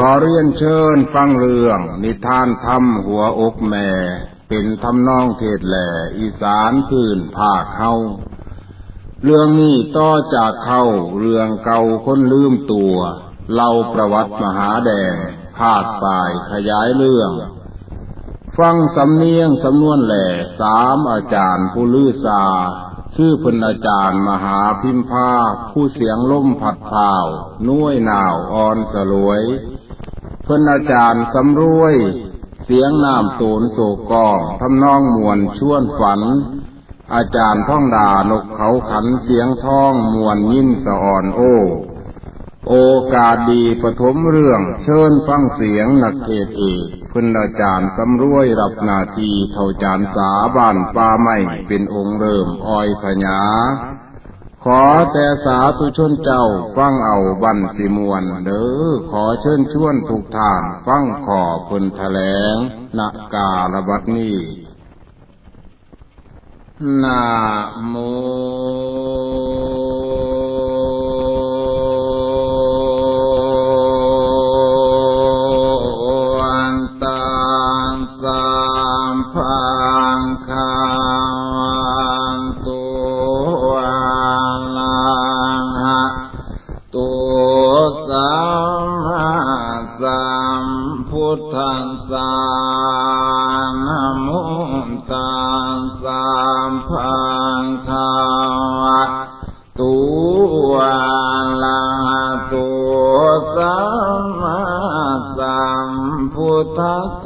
ขอเรียนเชิญฟังเรื่อง นิทานธรรมหัวอกแม่ เป็นทำนองเทศแหล่อีสานพื้นภาคเข้าเรื่องนี้ต่อจากเข้าเรื่องเก่าคนลืมตัวเล่าประวัติมหาแดงภาคปลายขยายเรื่อง ฟังสำเนียงสำนวนแหล่สามอาจารย์ผู้ลือซาชื่อพนอาจารย์มหาพิมพาผู้เสียงล่มผัดพาวนุ่ยหนาวอ่อนสลวย พนอาจารย์สำรวย เสียงน้ำโตนโศกองทำนองมวนชวนฝัน อาจารย์ท่องดานกเขาขันเสียงท่องมวนยินสะอ่อนโอโอกาสดีปฐมเรื่องเชิญฟังเสียงนักเทศเอกพุนอาจารย์สำรวยรับนาทีเท่าจานสาบ้านป่าไม่เป็นองค์เริ่มอ้อยพญา ขอแต่สาธุชนเจ้าฟังเอาบันสิมวนเด้อขอเชิญชวนทุกท่านฟังขอพุนแถลงนักกาลบัดนี้นะโม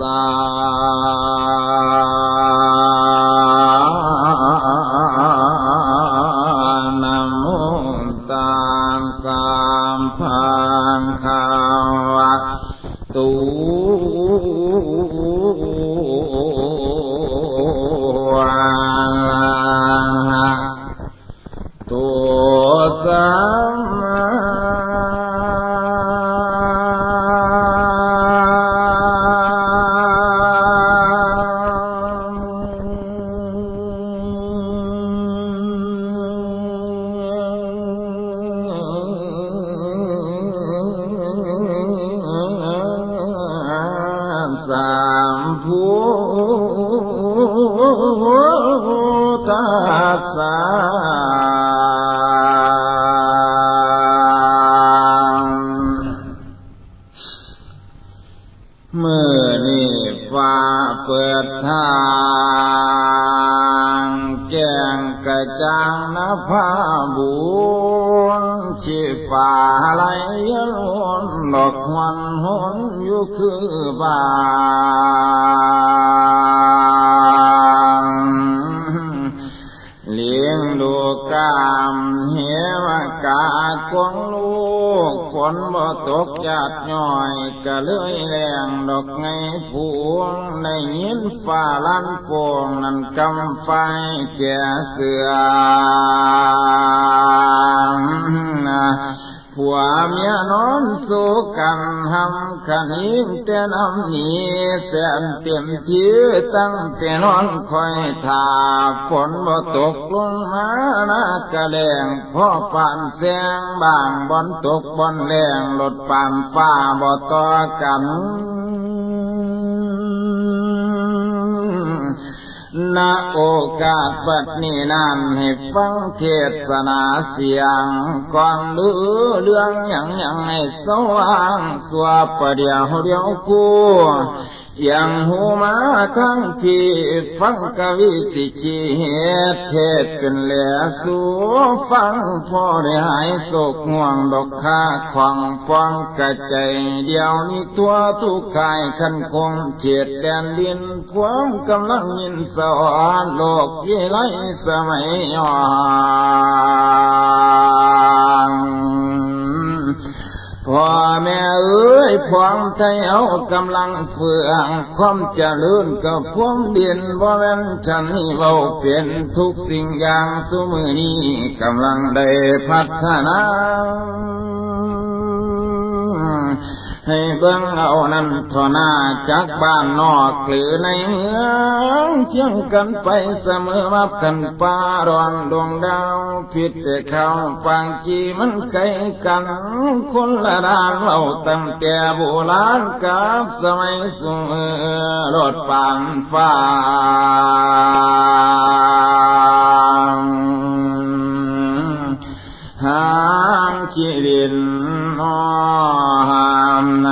Bye. เมื่อนี่ฟ้าเปิดทางแจ้งกระจ่างนภาบุญชีฟ้าไหลล้นดอกควันหนอยู่คือบางเลี้ยงดูกามเหวกากวงลู ฝนบ่ตกหยาดน่อยก็เลื่อยแรงดอกไงผวงในยินฝ่าลันโป่งนั่นกำไฟแก่เสือ ผัวเมียนอนสู้กันหำขันยิงแต่น้ำนี้แสนเต็มที่ตั้งแต่นอนคอยทาฝนบ่ตกลงมานากระแดงพ่อปานแสงบางบอนตกบอนแรงลดปานฟ้าบ่ต่อกัน ณโอกาสปัดนี้นั้นให้ฟังเทศนาเสียงก่อนลือเรื่องอย่างอย่างให้สว่างสวาประเดียวเดียวกู อย่างหูมาทั้งที่ฟังกวิสิชีเหตุเทศเป็นเหลือสูฟังพอได้หายโศกห่วงดอกคาขวางฟองกระใจเดียวนี้ตัวทุกกายคันคงเฉียดแดนดินพวงกำลังยินสอนโลกยี่ไรสมัยย้อน พ่อแม่เอ้ยพวงไทยเอากำลังเฟื่องความเจริญกับพวงเดียนบ่แม่นฉันนี่เบาเปลี่ยนทุกสิ่งอย่างสมือนี้กำลังได้พัฒนา ให้เบิ่งเอานั้นทอหน้าจากบ้านนอกหรือในเมืองเที่ยงกันไปเสมอมากันป้ารอนดวงดาวผิดแต่เขาปางจีมันไกลกัน คนละด้านเราตั้งแต่โบราณกับสมัยสูงรถปานฟ้าางชีรินน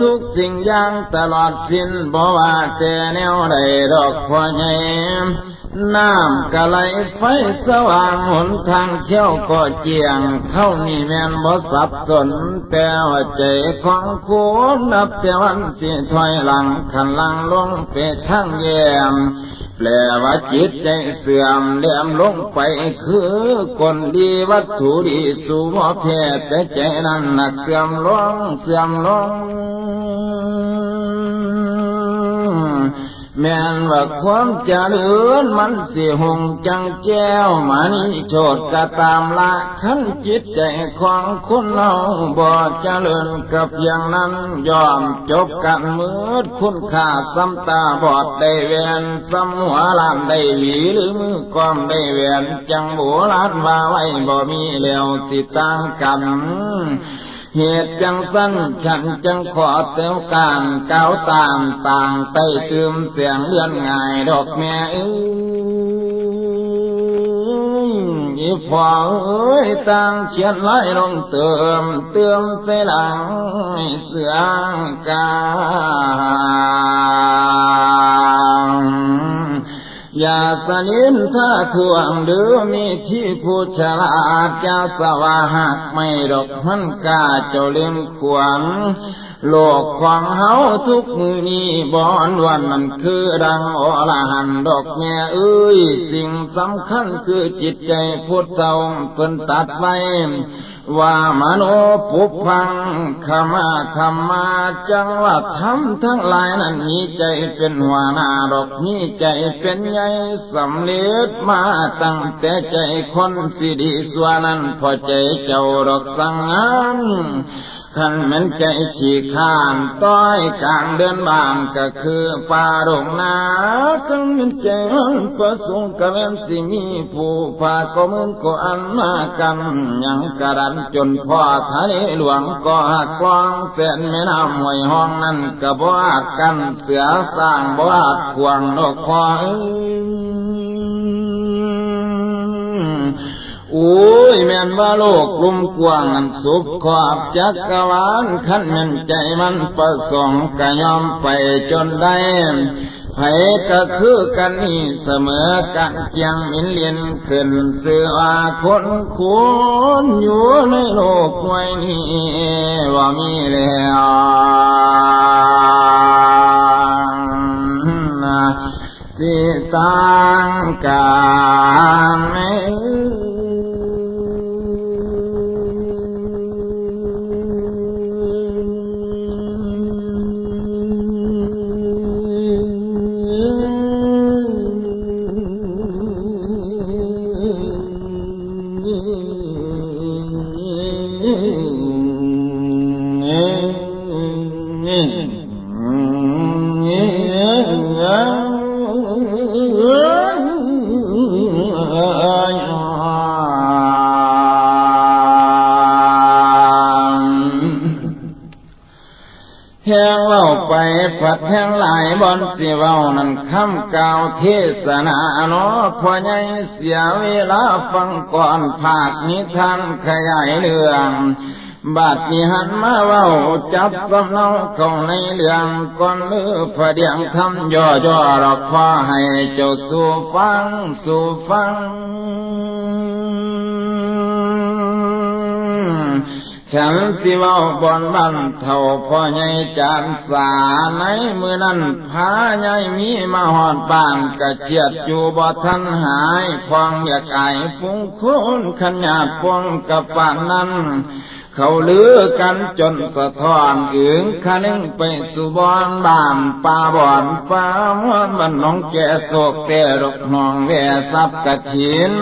ทุกสิ่งอย่างตลอดสิ้นบ่ว่าแต่แนวใดดอกพ่อใหญ่น้ำกะไหลไฟสว่างหนทางเที่ยวก็เจียงเข้านี้แม่นบ่สับสนแต่ว่าใจของโคนับแต่วันสิถอยหลังขันหลังลงไปทางแยม แปลว่าจิตใจเสื่อมเลี่ยมลงไปคือคนดีวัตถุดีสู่หมอแพทย์แต่ใจนั้นหนักเสื่อมลงเสื่อมลง แม่นว่าความเจริญมันสิหงจังแก้วมันโชดกะตามละขันจิตใจของคนเราบ่เจริญกับอย่างนั้นยอมจบกันมืดคุณค่าซ้ำตาบอดได้เวียนซ้ำหัวลานได้หลีหรือมือกอมได้เวียนจังโบราณว่าไว้บ่มีแล้วสิต่างกัน เหตุจังสั้นฉันจังขอเต้วการเก้าตามต่างไต้ตืมเสียงเลื่ อนง่ายดอกแม่เอ้ยอีพอเอ้ยต่างเชียนไล่ลงเติมเติมใส่หลังเสืองกาอย่าสนินถ้าทวงหรือมีที่ผู้ฉลาดจะสวาหักไม่ดอกมันกาเจ้าเล่มขวงโลกของเฮาทุกมือนี้บอนวันมันคือดังอรหันดอกแม่เอ้ย สิ่งสำคัญคือจิตใจพุทธเจ้าเพิ่นตัดไว้ ว่ามโนปุพังขมาธรรมาจังว่าธรรมทั้งหลายนั้นมีใจเป็นหัวหน้าดอกมีใจเป็นใหญ่สำเร็จมาตั้งแต่ใจคนสิดีสวนั้นพอใจเจ้าดอกสังงาน ขันมันใจฉีกข้านต้อยกลางเดินบางก็คือป่าดงนาขันมันใจมันประสงค์กะเวนสิมีผู้พาก็มึงก็อันมากันยังกระดันจนพ่อทะเลหลวงก็หักกลองเส้นแม่น้ำห้วยห้องนั้นก็บ่ากันเสือสร้างบ่าดขวางดอกคอย โอ้ยแม่นว่าโลกกลุ่มกว้างนั้นสุขขอบจักรวาลขันแม่นใจมันประสงค์ก็ยอมไปจนได้ไผก็คือกันนี่เสมอกันเพียงมินเลียนขึ้นเสือว่าคนคุณอยู่ในโลกไว้นี้ว่ามีแล้วสิต่างกันไม่ ไปผัดแห้งหลายบอนสิเว้านั่นคำกล่าวเทศนาเนาะพอใหญ่เสียเวลาฟังก่อนภาคนิทานขยายเรื่อง บาดนี้หันมาเว้าจับสำเนาเข้าในเรื่องก่อนมือพเดียงทำย่อย่อรอกขอให้เจ้าสู่ฟังสู่ฟังฉันสิว่าบอนบันเท่าพ่อใหญ่จานสาในมือนั้นพาใหญ่มีมาหอดบ้านกระเชียดอยู่บ่ทันหายพองอยากไอฟุ้งคุ้นขยาดพวงกับปานนั้น เขาลือกันจนสะท้อนอึงคันึงไปสุบอนบ้านป่าบ่อนฟ้ามวนบ้านน้องแก่โศกแต่รกนองแวซับกระถิน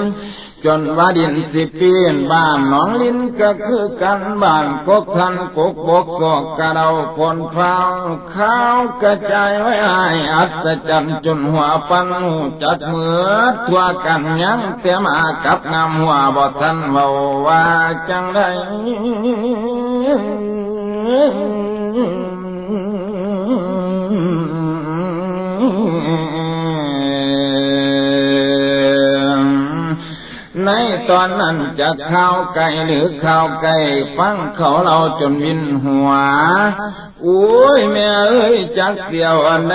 จนว่าดินสิปีนบ้านหนองลินก็คือกันบ้านกกทันกกบกศอกกระเดาพลพราวข้าวกระจายไว้ให้อัศจรรย์จนหัวปันหูจัดเหมือทั่วกันยังเต็มากับงามหัวบ่ทันเบาว่าจังได้ ในตอนนั้นจะข้าวไก่หรือข้าวไก่ฟังเขาเราจนวินหัวโอ้ยแม่เอ้ยจักเดียวอันไหน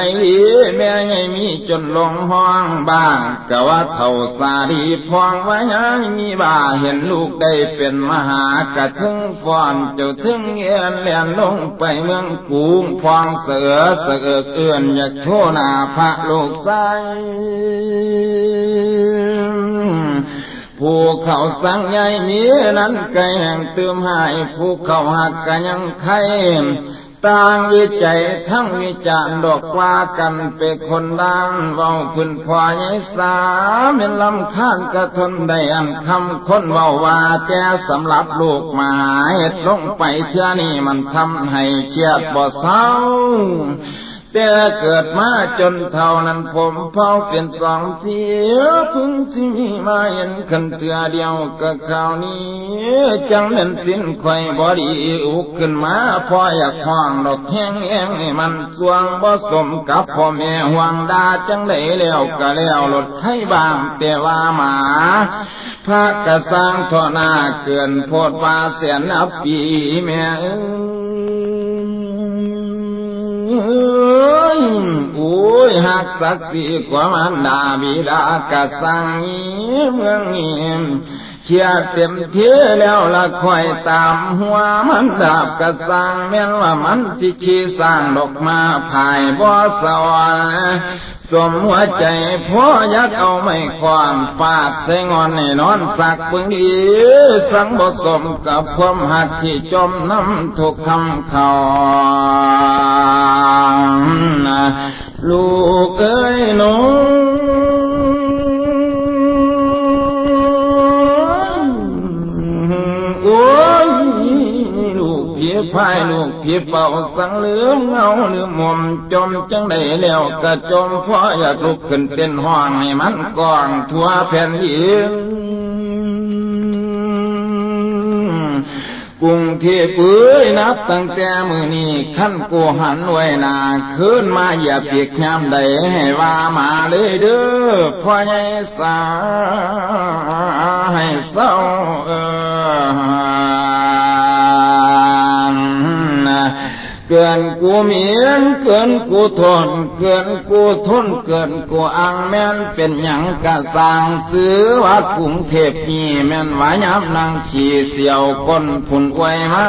แม่ไงมีจนลงห้องบ้างกะว่าเท่าสาดีพองไว้ยังมีบ่าเห็นลูกได้เป็นมหากระทึงฟอนเจ้าทึงเอียนเลียนลงไปเมืองกูงพองเสือเสือเอื้อนอยากโชนาพระลูกใส ผู้เขาสั่งใหญ่มีนั้นไกแห่งเติมหาย ผู้เขาหักกันยังไข่ต่างวิจัยทั้งวิจารดอกว่ากันเป็นคนดังเว้าพื้นพอใหญ่สาเป็นลำข้านกระทนได้อันคำคนเว้าว่าแกสำหรับลูกหมาเหตุลงไปเชื่อนี่มันทำให้เชียดบ่เศร้า แต่เกิดมาจนเท่านั้นผมเผาเป็นสองเสียพึ่งที่มีมาเห็นขันเถือเดียวกับข่าวนี้ จังเป็นสิ้นไข่บอดีอุกขึ้นมาพออยากห้องดอกแห้งแห้งให้มันสวงบ่สมกับพ่อแม่ห่วงดาจังได้แล้วก็แล้วลดไข่บางแต่ว่าหมาพระกระสร้างทอนาเกินโพดว่าเสียนับปีแม่ โอ้ยหักสักสีกว่ามันดาบิดากะสังเมืองนี้เชียเต็มเทีแล้วละคอยตามหัวมันดาบกระสังแม้นว่ามันสิชีสร้างดอกมาภายบ่สวรรค์สมหัวใจพ่อยักเอาไม่ความปาดใส่งอนให้นอนสักปึงดีสังบ่สมกับความหักที่จมน้ำทุกคำเขา ลูกเอ้ยน้องโอ้ยลูกเพียพายลูกเพียเป่าสังเหลืองเงาหรือมมจมจังได้แล้วกระจมพ่ออยากลุกขึ้นเต้นห้องให้มันกอนทั่วแผ่นดิน รุงเทพเอ้ยนับตั้งแต่มือนี้ขั้นกูหันไว้นาขึ้นมาอย่าเปียกยามใดให้ว่ามาเลยเด้อพ่อใหญ่สาให้เศร้าเออ เกินกูเมียนเกินกูทน เกินกูทน เกินกูอังแม่นเป็นหยังกะสร้างซื้อว่ากรุงเทพนี่แม่นวายับนางขี่เสียวก้นผุนไว้มา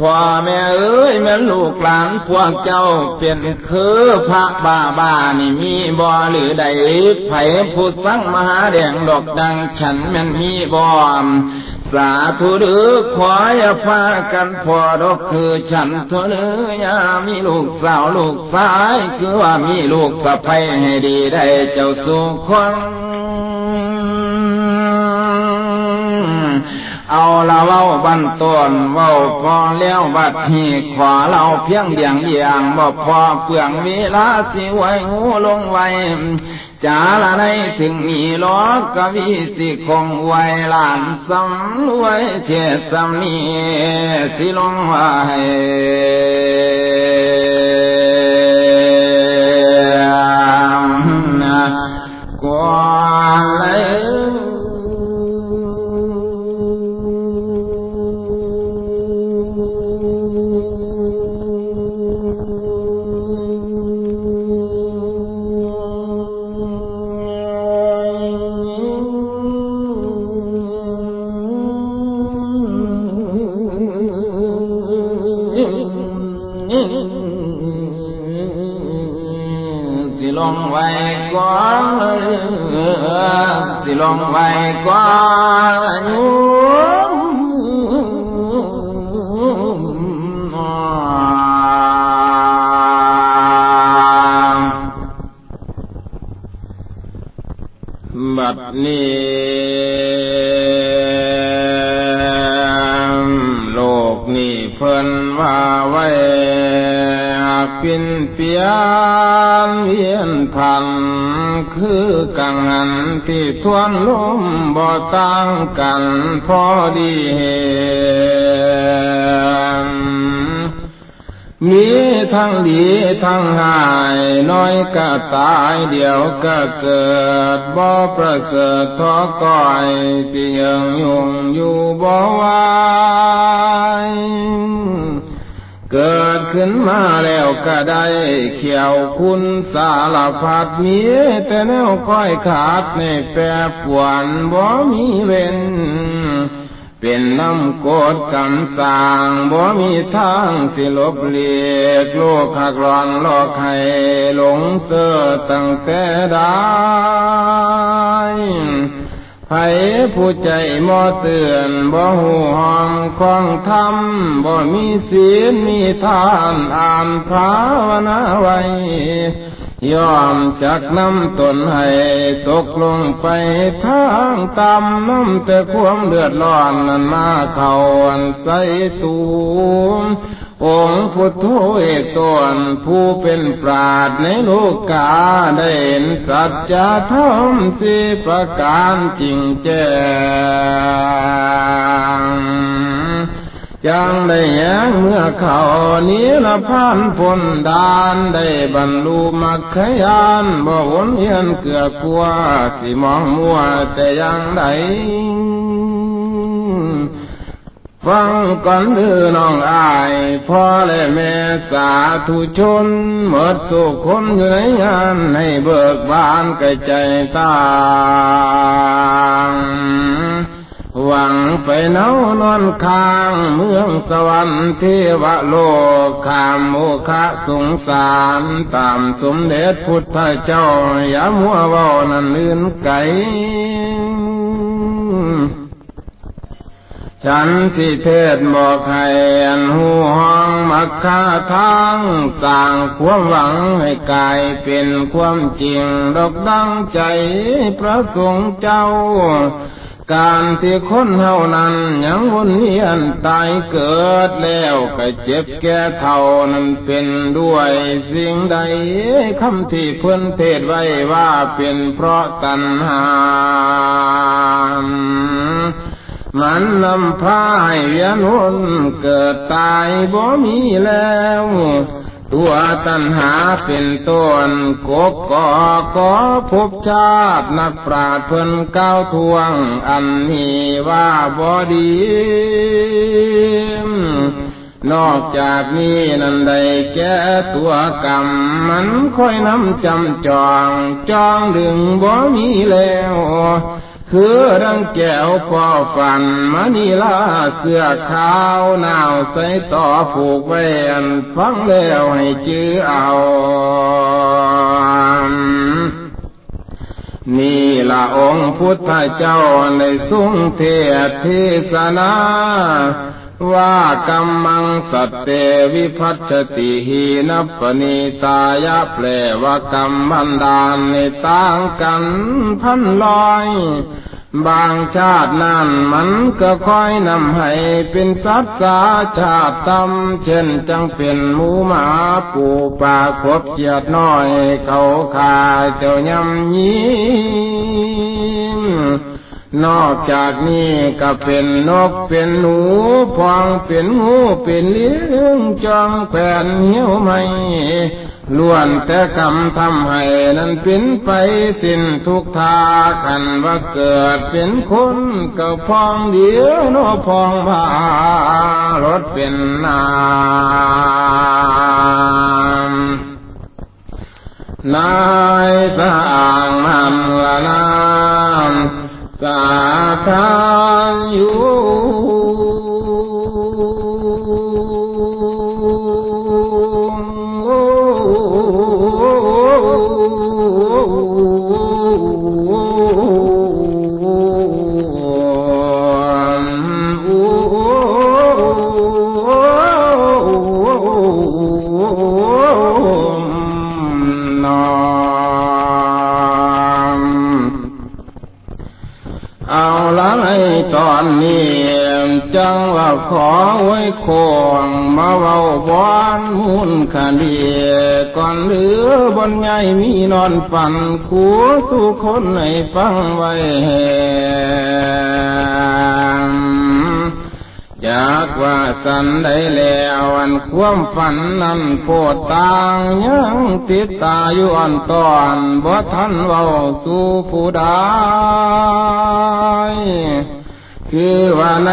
พ่อแม่เอ้ยแม่ลูกหลานพวกเจ้าเป็นคือพระบาบานี่มีบ่หรือใดไผผู้สั่งมหาแดงดอกดังฉันแม่นมีบ่สาธุหรือขออย่าพากันพอดอกคือฉันเถอะเนื้อยามีลูกสาวลูกสาย คือว่ามีลูกสะใภ้ให้ดีได้เจ้าสุขวัง เอาละเว้าบันต้นเว้าพอแล้วบัดหีขวาเราเพียงเดียงเดียงบ่พอเปลืองเวลาสิไว้หูลงไว้จาละในถึงมีล้อกวีสิคงไว้ลานสำไว้เทศสำนีสิลงไว้างกันพอดีเหมีทั้งดีทั้งหายน้อยก็ตายเดี๋ยวก็เกิดบ่ประเสริฐทอก่อยที่ยังยงอยู่บ่ว เกิดขึ้นมาแล้วก็ได้เขียวคุณสารพัดมีแต่แนวค่อยขาดในแปรปวนบ่มีเว้น เป็นน้ำโกดกำสางบ่มีทางสิลบเลียกโลกหักรอนลอกให้หลงเสือตั้งแต่ได้ ไผผู้ใจมอเตือนบ่หูหอมของธรรมบ่มีศีลมีทานอ่านภาวนาไว้ ยอมจักน้ำตนให้ตกลงไปทางต่ำน้ำแต่ความเดือดร้อนนั้นมาเขาอันใส่ตูมองค์พุทโธเอกตนผู้เป็นปราดในโลกกาได้เห็นสัจธรรมสิประการจริงแจ้ง จังได้แยังเมื่อเขานี้ละพันพนดานได้บรรลุมรรคยานบ่วนเวียนเกือกกลัวสิมองมัวแต่ยังไดฟังก่อนดือน้องอายพ่อและแม่สาธุชนหมดสุขคนอยู่ในงานให้เบิกบานกระใจตาง หวังไปเนานอนค้างเมืองสวรรค์เทวโลกขามโมคะสงสารตามสมเด็จพุทธเจ้าอย่ามัวเว้านั่นลื่นไกฉันที่เทศบอกให้อันหูห้องมักคาทางต่างความหวังให้กลายเป็นความจริงดอกดังใจพระสงฆ์เจ้า การที่คนเฮานั้นยังวนเวียนตายเกิดแล้วก็เจ็บแก่เท่านั้นเป็นด้วยสิ่งใดคำที่เพื่อนเทศไว้ว่าเป็นเพราะตัณหา มันนำพาให้เวียนวนเกิดตายบ่มีแล้ว ตัวตัณหาเป็นต้นกกก่อก่อภพชาตินักปราชญ์เพิ่นก้าวทวง อันนี้ว่าบ่ดีนอกจากนี้นั่นได้แก่ตัวกรรม มันค่อยน้ำจำจอง จองดึงบ่มีแล้ว คือรังแก้วพ่อฟันมณีลาเสื้อขาวหนาวใส่ต่อผูกไว้อันฟังแล้วให้จื้อเอานี่ละองค์พุทธเจ้าในสุงเทศเทศนา ว่ากรรมังสัตเตวิพัชติหีนปนิตายะแปลว่ากรรมบันดาลในต่างกันพันลอย บางชาตินั้นมันก็ค่อยนำให้เป็นสัตว์สาชาติตำเช่นจังเป็นหมูหมาปูปลาขบเจียดน้อย เขาขาเจ้ายำยิ้ม นอกจากนี้ก็เป็นนกเป็นหนูพองเป็นงูเป็นเลี้ยงจองแผ่นเหี้ยวไม่ล้วนแต่กรรมทำให้นั้นเป็นไปสิ้นทุกทาขันว่าเกิดเป็นคนก็พองเดียวโนพองมารถเป็นนามนายสร้างมันละนาม สาทานอยู่ ขอไว้คงมาเว้าบอนมุ่นคดีก่อนเหลือบนใหญ่มีนอนฝันขัวทุกคนให้ฟังไว้จากว่าสันได้แล้วอันความฝันนั้นโพดต่างยังติดตาอยู่อันตอนบ่ทันเว้าสู่ผู้ใด คือว่าไหน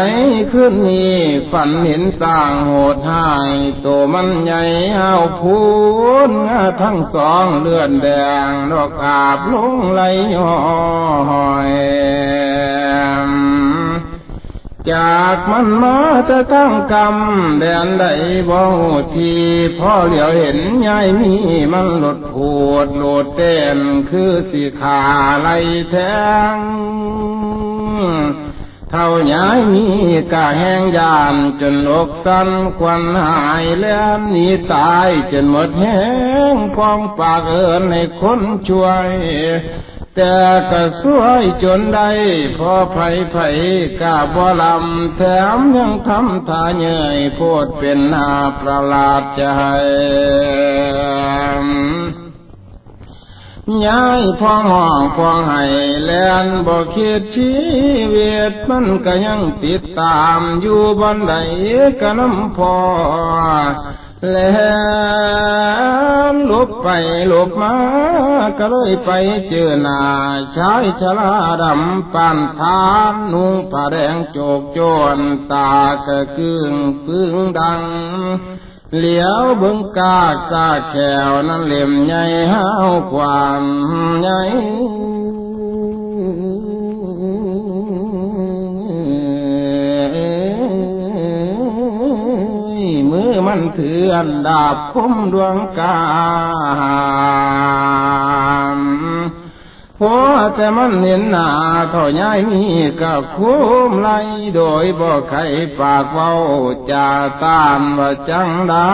ขึ้นนี้ฝันเห็นสร้างโหดหายตัวมันใหญ่เอาพูนทั้งสองเลือดแดงดอกอาบลงไหลย้อยจากมันมาแต่ตั้งกรรมแดนใดบ่ทีพ่อเหลียวเห็นยายมีมันหลดผูดโลดเต้นคือสีขาไหลแทง เท่าย้ายมีกะแห้งยานจนอกสันควันหายแล้วนี้ตายจนหมดแห้งพองปากเอินให้คนช่วย แต่ก็สวยจนได้พอไผไผกาบ่ลำแถมยังทำท่าเนื่อยโพดเป็นนาประหลาดใจ ย้ายพองห้องพองให้แลนบ่คิดชีวิตมันก็ยังติดตามอยู่บันไดก็น้ำพอแล้วลบไปลบมาก็เลยไปเจอหน้าชายชราดำปานทานนุ่งผ้าแดงโจกโจนตากระกึ่งปึ้งดัง เหลียวเบิ่งกาตาแขวนั้นเหลี่ยมใหญ่ห้าวความใหญ่มันถืออันดาบคมดวงกา พอแต่มันเห็นหน้าเท่าย้ายมีก็คุ้มไลโดยบ่ใครปากเว้าจะตามว่าจังได้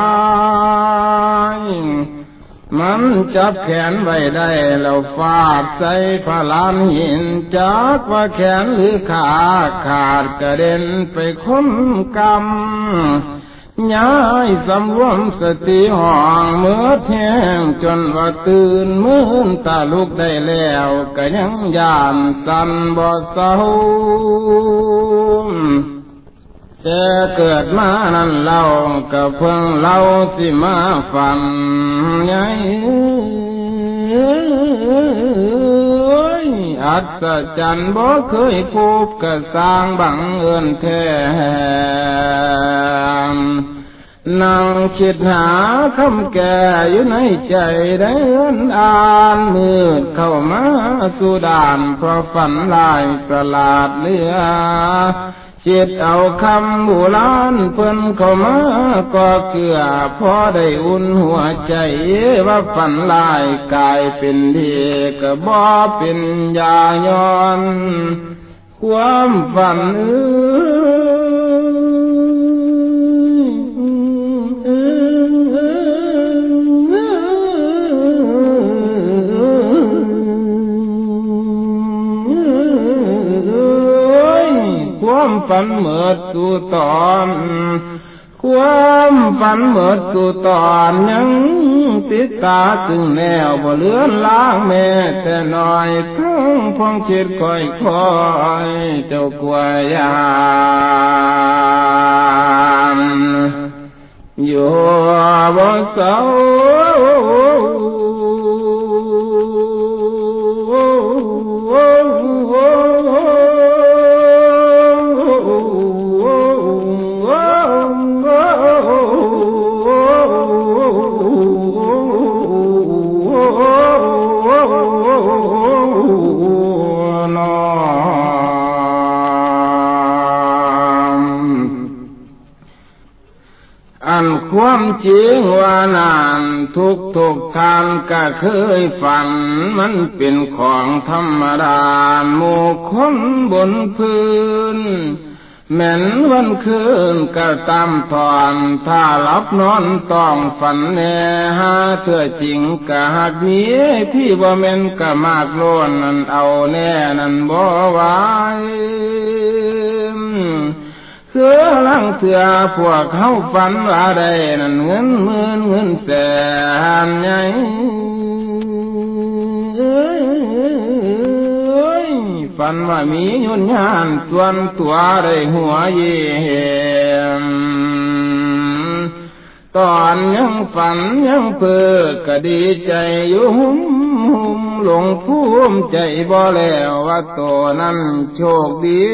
มันจับแขนไว้ได้แล้วฟาดใส่พลานหินจากว่าแขนหรือขาขาดกระเด็นไปคุ้มกรรม ย้ายสำรวมสติห้องเมื่อแทงจนว่าตื่นมื่นตาลุกได้แล้วก็ยังยานสันบ่เศร้าแต่เกิดมานั้นเราก็เพิ่งเล่าสิมาฟังไง อัศจรรย์บ่เคยพบกระสร้างบังเอิญแท้นั่งคิดหาคำแก่อยู่ในใจได้เอินอ่านมืดเข้ามาสู่ด่านเพราะฝันลายประหลาดเลือ จิตเอาคำบุรานเพิ่นเข้ามาก็เกือพอได้อุ่นหัวใจว่าฝันลายกลายเป็นดีก็บ่เป็นยาย้อน ความฝันเคว นเหมื่อสู่ตอนความฝันเหมื่อสู่ตอนยังติดตาตึงแนวบ่เลือนล้างแม่แต่น้อยทั้งพองเชิดคอยคอยเจ้ากวายานอยู่บ่เศร้า ความจริงว่านานทุกทุกทานก็เคยฝัน มันเป็นของธรรมดาโมคนบนพื้นแม่นวันคืนก็ตามถอน ถ้าหลับนอนต้องฝันแน่หาเถื่อจริงกะหักมีที่บ่แม่นกะมากโลนนั่นเอาแน่นั่นบ่ไห เสือลังเสือพวกเขาฝันว่าได้นั่นเงินหมื่นเงินแสนใหญ่ฝันว่ามียุนยานส่วนตัวได้หัวเยี่ม ตอนยังฝันยังเพื่อกะดีใจอยู่หุ่มหุ่มหลงภูมิใจบ่แล้วว่าตัวนั้นโชคดี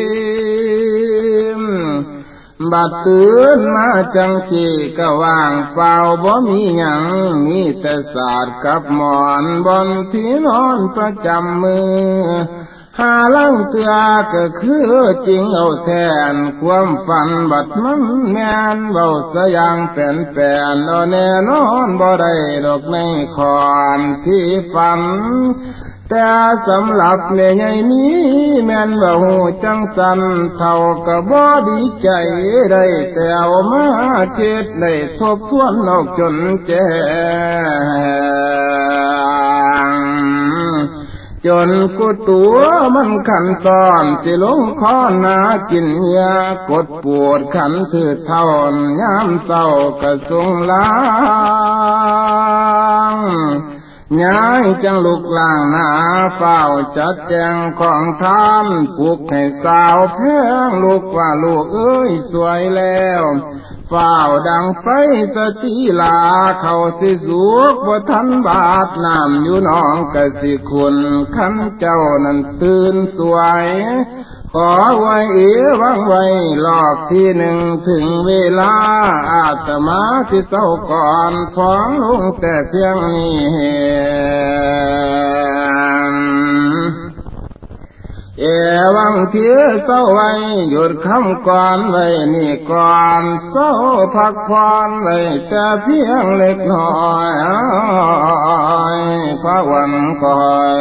บัดตื่นมาจังสีก็ว่างเปล่าบ่มีหยังมีแต่ศาสตร์กับหมอนบนที่นอนประจำมือ หาลังเตือก็คือจริงเอาแทน ความฝันบัดมันแมนเบาสยางแป่นแป่นเอาแน่นอนบ่ได้ดอกในคอนที่ฝัน แต่สำหรับแม่ใหญ่นี้แม่นว่าหูจังสันเท่ากับบ่ดีใจได้แต่เอามาเจ็ดได้ทบทวนนอกจนแจ้ จนกูตัวมันขันซ้อนสิลงคอนากินยากดปวดขันถือเท่านยามเศร้ากระสุงล้างย้ายจังลุกล่างหนาเฝ้าจัดแจงของท่านปลุกให้สาวแพงลูกว่าลูกเอ้ยสวยแล้ว ฝ้าดังไฟสติลาเขาสิสุกบ่ทันบาดน้ำอยู่น้องกะสิคุณขันเจ้านั้นตื่นสวย ขอไว้เอวังไว้หลอกที่หนึ่งถึงเวลา อาตมาที่เศร้าก่อนฟ้องลงแต่เพียงนี้ เอวังเทือเศร้าไว้หยุดคำก่อนไว้นี่ก่อนเศร้าพักผ่อนไว้แต่เพียงเล็กน้อยพระวันคอย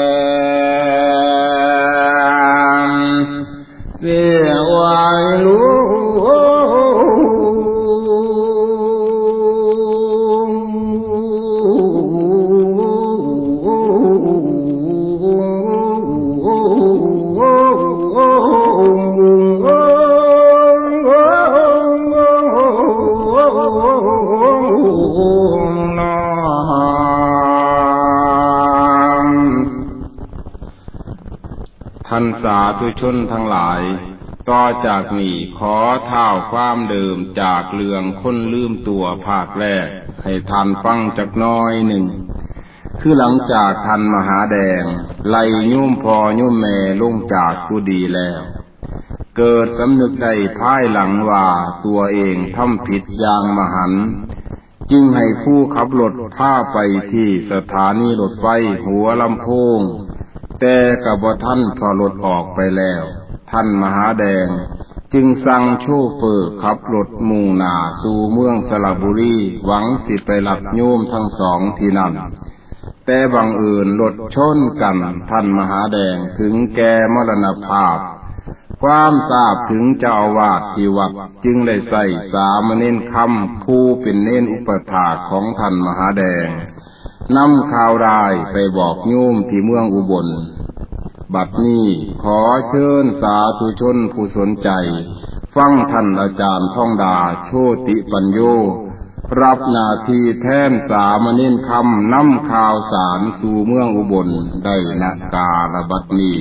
ธุชนทั้งหลาย ต่อจากนี้ขอเท่าความเดิมจากเรื่องคนลืมตัวภาคแรก ให้ท่านฟังจากน้อยหนึ่ง คือหลังจากท่านมหาแดง ไล่ยุ่มพอยุ่มแม่ลงจากกุดีแล้ว เกิดสำนึกได้ภายหลังว่าตัวเองทำผิดอย่างมหันจึงให้ผู้ขับรถพาไปที่สถานีรถไฟหัวลำโพง แต่กับว่าท่านพอรถออกไปแล้ว ท่านมหาแดง จึงสั่งโชเฟอร์ขับรถมุ่งหนาสู่เมืองสระบุรีหวังสิไปหลับโยมทั้งสองที่นั่นแต่บังเอิญรถชนกันท่านมหาแดงถึงแก่มรณภาพ ความทราบถึงเจ้าอาวาสที่วัดจึงได้ใส่สามเณรคำผู้เป็นเน้นอุปถาของท่านมหาแดง นำข่าวรายไปบอกโยมที่เมืองอุบล บัดนี้ขอเชิญสาธุชนผู้สนใจ ฟังท่านอาจารย์ท่องดาโชติปัญโย รับนาทีแทนสามเณรคำนำข่าวสารสู่เมืองอุบลได้นกาลบัดนี้